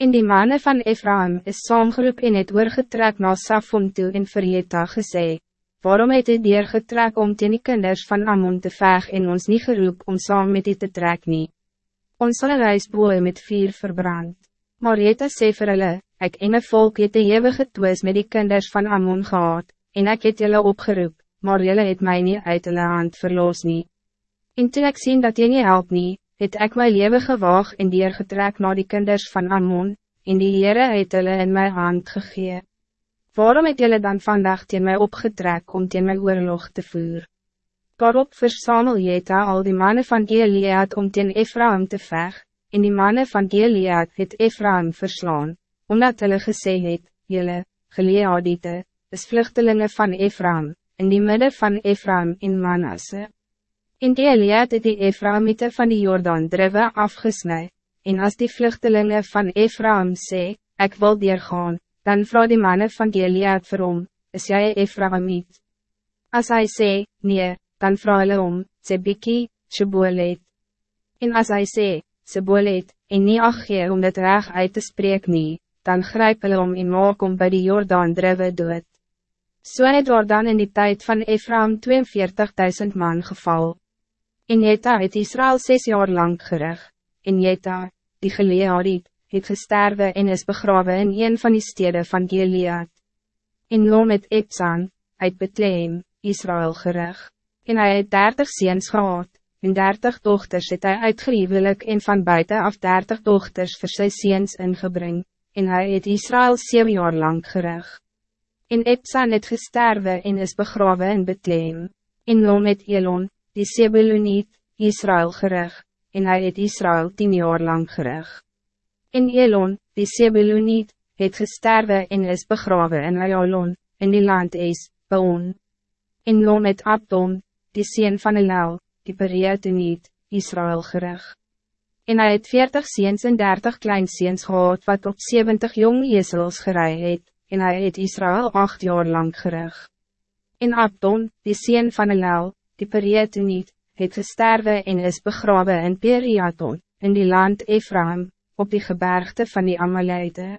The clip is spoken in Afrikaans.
In die mannen van Ephraim is saamgeroep en het oorgetrek na Safon toe en vir Jeta gesê, Waarom het hy deurgetrek om teen die kinders van Ammon te veg en ons niet geroep om saam met die te trek nie? Ons sal een reisboe met vier verbrand. Maar Jeta sê vir hulle, ek en my volk het die eeuwige twis met die kinders van Ammon gehad, en ek het julle opgeroep, maar julle het mij niet uit hulle hand verloos nie. En toe ek sien dat jy nie help nie, het ek my leven gewaag en dier getrek na die kinders van Ammon, en die Heere het hulle in my hand gegee. Waarom het julle dan vandaag teen my opgetrek om teen my oorlog te voer? Daarop versamel Jeta al die mannen van Gilead om teen Ephraim te veg, en die mannen van Gilead het Ephraim verslaan, omdat hulle gesê het, julle, Gileadite, is vluchtelingen van Ephraim, in die midden van Ephraim in Manasse. In die Eliad het die Ephraimite van die Jordaan drive afgesnij, en als die vluchtelingen van Ephraim sê, ik wil gaan, dan vraag die mannen van die Eliad vir hom, is jy Ephraimit? As hij sê, nee, dan vraag hulle om, sê Biki, Shebolet. En as hij sê, Shebolet, en nie ag gee om dit reg uit te spreek nie, dan grijp hulle om en maak om by die Jordaan drive dood. So het dan in die tijd van Ephraim 42.000 man geval. En Jeta het Israël zes jaar lang gerig. En Jeta, die Gileadit, het gesterwe en is begraven in een van die steden van Gilead. En Lom het Epsan, uit Bethlehem, Israël gerig. En hij het dertig ziens gehad, en dertig dochters het hy uitgeriewelik en van buiten af dertig dochters vir sy ziens ingebring, en hij het Israël zeven jaar lang gerig. En Epsan het gesterwe en is begraven in Bethlehem. En Lom het Elon, die Sebuloniet, Israël gerig, en hij het Israël tien jaar lang gerig. En Elon, die Sebuloniet, het gesterwe en is begraven in Ayalon, in die land is, Baon. En Lom het Abdon, die sien van Elal, die Perietoniet, Israël gerig. En hij het veertig ziens en dertig kleinziens gehad wat op 70 jong Jezels gerei het, en hij het Israël acht jaar lang gerig. In Abdon, die sien van Elel, die Perietoniet, het gesterwe en is begraven in Periaton, in die land Ephraim, op die gebergte van die Amalite.